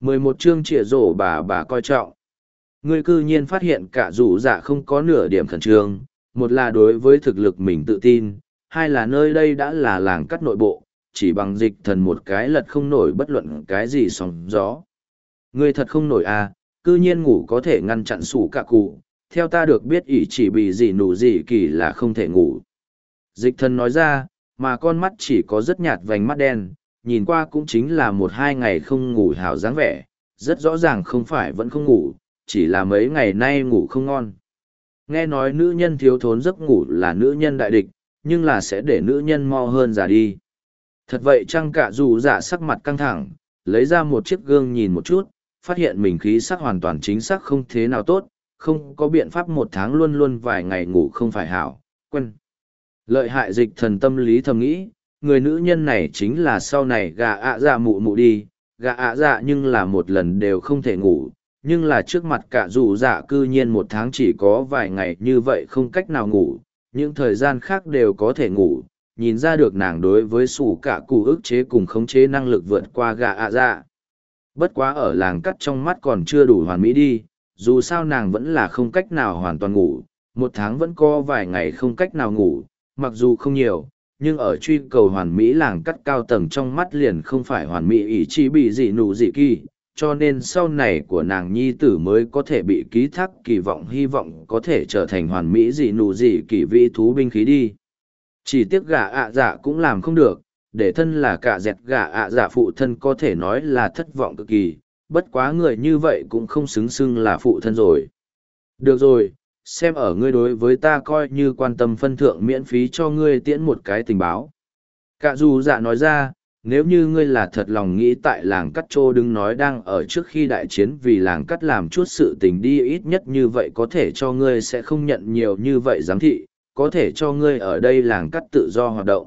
mười một chương trịa rổ bà bà coi trọng. Ngươi cư nhiên phát hiện cả rủ dạ không có nửa điểm khẩn trương, một là đối với thực lực mình tự tin, hai là nơi đây đã là làng cắt nội bộ, chỉ bằng dịch thần một cái lật không nổi bất luận cái gì sóng gió. Ngươi thật không nổi à cư nhiên ngủ có thể ngăn chặn sủ cả cụ, theo ta được biết ỷ chỉ bị gì nụ gì kỳ là không thể ngủ. Dịch thần nói ra, mà con mắt chỉ có rất nhạt vành mắt đen nhìn qua cũng chính là một hai ngày không ngủ hảo dáng vẻ, rất rõ ràng không phải vẫn không ngủ, chỉ là mấy ngày nay ngủ không ngon. Nghe nói nữ nhân thiếu thốn giấc ngủ là nữ nhân đại địch, nhưng là sẽ để nữ nhân mo hơn già đi. Thật vậy chăng cả dù giả sắc mặt căng thẳng, lấy ra một chiếc gương nhìn một chút, phát hiện mình khí sắc hoàn toàn chính xác không thế nào tốt, không có biện pháp một tháng luôn luôn vài ngày ngủ không phải hảo quen lợi hại dịch thần tâm lý thầm nghĩ người nữ nhân này chính là sau này gà ạ dạ mụ mụ đi, gà ạ dạ nhưng là một lần đều không thể ngủ, nhưng là trước mặt cả dù dạ cư nhiên một tháng chỉ có vài ngày như vậy không cách nào ngủ, những thời gian khác đều có thể ngủ, nhìn ra được nàng đối với sủ cả cụ ức chế cùng khống chế năng lực vượt qua gà ạ dạ. Bất quá ở làng cắt trong mắt còn chưa đủ hoàn mỹ đi, dù sao nàng vẫn là không cách nào hoàn toàn ngủ, một tháng vẫn có vài ngày không cách nào ngủ, mặc dù không nhiều nhưng ở truy cầu hoàn mỹ làng cắt cao tầng trong mắt liền không phải hoàn mỹ ý chí bị dị nụ dị kỳ, cho nên sau này của nàng nhi tử mới có thể bị ký thác kỳ vọng hy vọng có thể trở thành hoàn mỹ dị nụ dị kỳ vị thú binh khí đi. Chỉ tiếc gà ạ dạ cũng làm không được, để thân là cả dẹt gà ạ dạ phụ thân có thể nói là thất vọng cực kỳ, bất quá người như vậy cũng không xứng xưng là phụ thân rồi. Được rồi xem ở ngươi đối với ta coi như quan tâm phân thượng miễn phí cho ngươi tiễn một cái tình báo. Cả dù dạ nói ra, nếu như ngươi là thật lòng nghĩ tại làng cắt trô đứng nói đang ở trước khi đại chiến vì làng cắt làm chút sự tình đi ít nhất như vậy có thể cho ngươi sẽ không nhận nhiều như vậy giám thị, có thể cho ngươi ở đây làng cắt tự do hoạt động.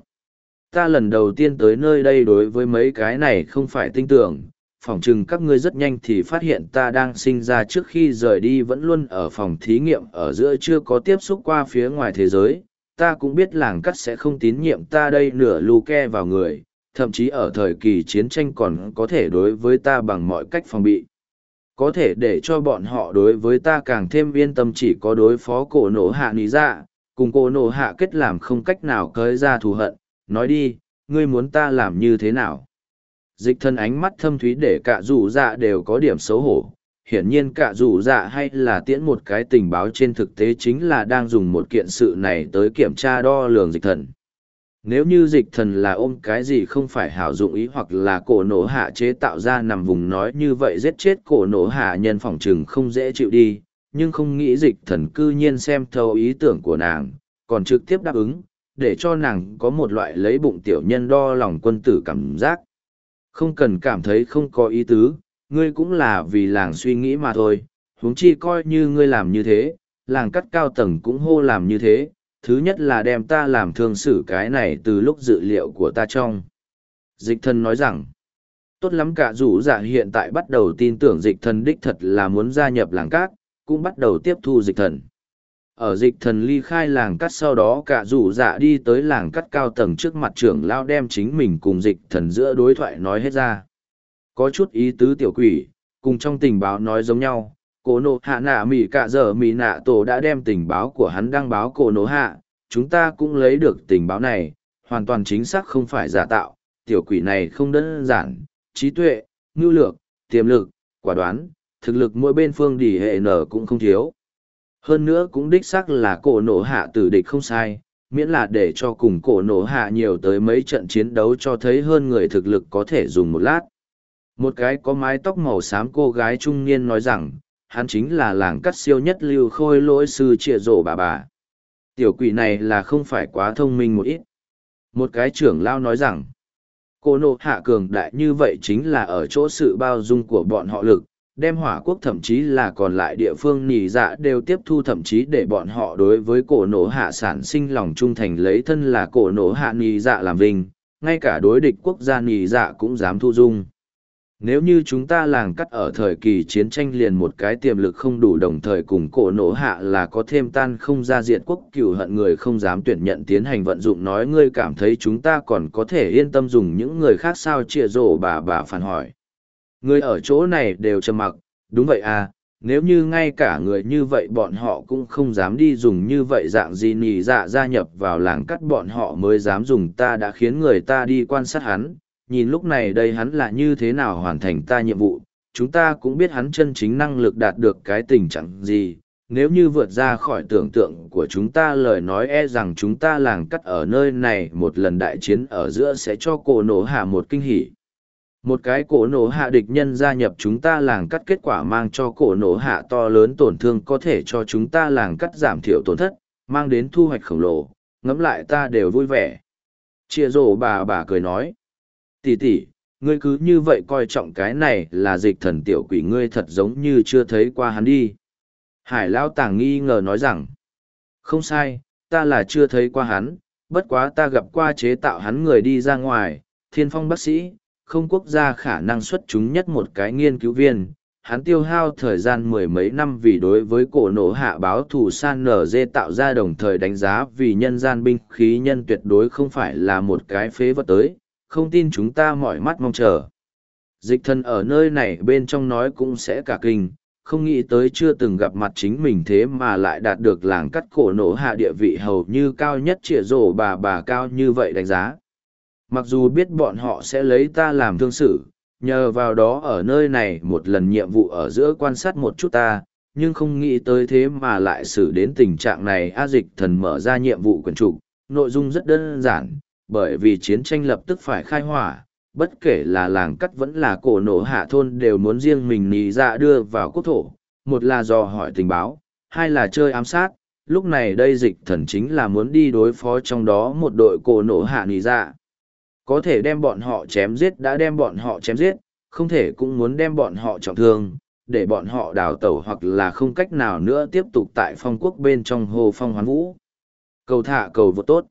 Ta lần đầu tiên tới nơi đây đối với mấy cái này không phải tin tưởng, phỏng chừng các ngươi rất nhanh thì phát hiện ta đang sinh ra trước khi rời đi vẫn luôn ở phòng thí nghiệm ở giữa chưa có tiếp xúc qua phía ngoài thế giới. Ta cũng biết làng cắt sẽ không tín nhiệm ta đây nửa lù ke vào người, thậm chí ở thời kỳ chiến tranh còn có thể đối với ta bằng mọi cách phòng bị. Có thể để cho bọn họ đối với ta càng thêm yên tâm chỉ có đối phó cổ nổ hạ ní dạ cùng cổ nổ hạ kết làm không cách nào cới ra thù hận. Nói đi, ngươi muốn ta làm như thế nào? Dịch thân ánh mắt thâm thúy để cả rủ dạ đều có điểm xấu hổ. Hiển nhiên cả rủ dạ hay là tiễn một cái tình báo trên thực tế chính là đang dùng một kiện sự này tới kiểm tra đo lường dịch thần. Nếu như dịch thần là ôm cái gì không phải hảo dụng ý hoặc là cổ nổ hạ chế tạo ra nằm vùng nói như vậy giết chết cổ nổ hạ nhân phòng chừng không dễ chịu đi, nhưng không nghĩ dịch thần cư nhiên xem thấu ý tưởng của nàng, còn trực tiếp đáp ứng, để cho nàng có một loại lấy bụng tiểu nhân đo lòng quân tử cảm giác không cần cảm thấy không có ý tứ, ngươi cũng là vì làng suy nghĩ mà thôi, huống chi coi như ngươi làm như thế, làng cắt cao tầng cũng hô làm như thế, thứ nhất là đem ta làm thương xử cái này từ lúc dự liệu của ta trong. Dịch thần nói rằng, tốt lắm cả rủ dạ hiện tại bắt đầu tin tưởng dịch thần đích thật là muốn gia nhập làng cát, cũng bắt đầu tiếp thu dịch thần ở dịch thần ly khai làng cắt sau đó cả rủ dạ đi tới làng cắt cao tầng trước mặt trưởng lao đem chính mình cùng dịch thần giữa đối thoại nói hết ra. Có chút ý tứ tiểu quỷ, cùng trong tình báo nói giống nhau. Cổ nộ hạ nạ mỹ cả giờ mỹ nạ tổ đã đem tình báo của hắn đăng báo cổ nộ hạ. Chúng ta cũng lấy được tình báo này, hoàn toàn chính xác không phải giả tạo. Tiểu quỷ này không đơn giản. Trí tuệ, ngưu lược, tiềm lực, quả đoán, thực lực mỗi bên phương đỉ hệ nở cũng không thiếu hơn nữa cũng đích xác là cổ nổ hạ tử địch không sai, miễn là để cho cùng cổ nổ hạ nhiều tới mấy trận chiến đấu cho thấy hơn người thực lực có thể dùng một lát. Một cái có mái tóc màu xám cô gái trung niên nói rằng, hắn chính là làng cắt siêu nhất lưu khôi lỗi sư trịa rổ bà bà. Tiểu quỷ này là không phải quá thông minh một ít. Một cái trưởng lao nói rằng, cô nộ hạ cường đại như vậy chính là ở chỗ sự bao dung của bọn họ lực, đem hỏa quốc thậm chí là còn lại địa phương nỉ dạ đều tiếp thu thậm chí để bọn họ đối với cổ nổ hạ sản sinh lòng trung thành lấy thân là cổ nổ hạ nỉ dạ làm vinh, ngay cả đối địch quốc gia nỉ dạ cũng dám thu dung. Nếu như chúng ta làng cắt ở thời kỳ chiến tranh liền một cái tiềm lực không đủ đồng thời cùng cổ nổ hạ là có thêm tan không ra diệt quốc cửu hận người không dám tuyển nhận tiến hành vận dụng nói ngươi cảm thấy chúng ta còn có thể yên tâm dùng những người khác sao chia rổ bà bà phản hỏi Người ở chỗ này đều trầm mặc, đúng vậy à, nếu như ngay cả người như vậy bọn họ cũng không dám đi dùng như vậy dạng gì nhì dạ gia nhập vào làng cắt bọn họ mới dám dùng ta đã khiến người ta đi quan sát hắn, nhìn lúc này đây hắn là như thế nào hoàn thành ta nhiệm vụ, chúng ta cũng biết hắn chân chính năng lực đạt được cái tình trạng gì, nếu như vượt ra khỏi tưởng tượng của chúng ta lời nói e rằng chúng ta làng cắt ở nơi này một lần đại chiến ở giữa sẽ cho cổ nổ hạ một kinh hỉ một cái cổ nổ hạ địch nhân gia nhập chúng ta làng cắt kết quả mang cho cổ nổ hạ to lớn tổn thương có thể cho chúng ta làng cắt giảm thiểu tổn thất, mang đến thu hoạch khổng lồ, ngẫm lại ta đều vui vẻ. Chia rổ bà bà cười nói tỉ tỉ ngươi cứ như vậy coi trọng cái này là dịch thần tiểu quỷ ngươi thật giống như chưa thấy qua hắn đi. Hải lão tàng nghi ngờ nói rằng, không sai, ta là chưa thấy qua hắn, bất quá ta gặp qua chế tạo hắn người đi ra ngoài, thiên phong bác sĩ không quốc gia khả năng xuất chúng nhất một cái nghiên cứu viên. Hắn tiêu hao thời gian mười mấy năm vì đối với cổ nổ hạ báo thủ san nở dê tạo ra đồng thời đánh giá vì nhân gian binh khí nhân tuyệt đối không phải là một cái phế vật tới, không tin chúng ta mỏi mắt mong chờ. Dịch thân ở nơi này bên trong nói cũng sẽ cả kinh, không nghĩ tới chưa từng gặp mặt chính mình thế mà lại đạt được làng cắt cổ nổ hạ địa vị hầu như cao nhất trịa rổ bà bà cao như vậy đánh giá. Mặc dù biết bọn họ sẽ lấy ta làm thương sự, nhờ vào đó ở nơi này một lần nhiệm vụ ở giữa quan sát một chút ta, nhưng không nghĩ tới thế mà lại xử đến tình trạng này A dịch thần mở ra nhiệm vụ quyền trục, nội dung rất đơn giản, bởi vì chiến tranh lập tức phải khai hỏa, bất kể là làng cắt vẫn là cổ nổ hạ thôn đều muốn riêng mình nì ra đưa vào quốc thổ, một là dò hỏi tình báo, hai là chơi ám sát, lúc này đây dịch thần chính là muốn đi đối phó trong đó một đội cổ nổ hạ nì ra. Có thể đem bọn họ chém giết đã đem bọn họ chém giết, không thể cũng muốn đem bọn họ trọng thương, để bọn họ đào tẩu hoặc là không cách nào nữa tiếp tục tại phong quốc bên trong hồ phong hoán vũ. Cầu thả cầu vô tốt.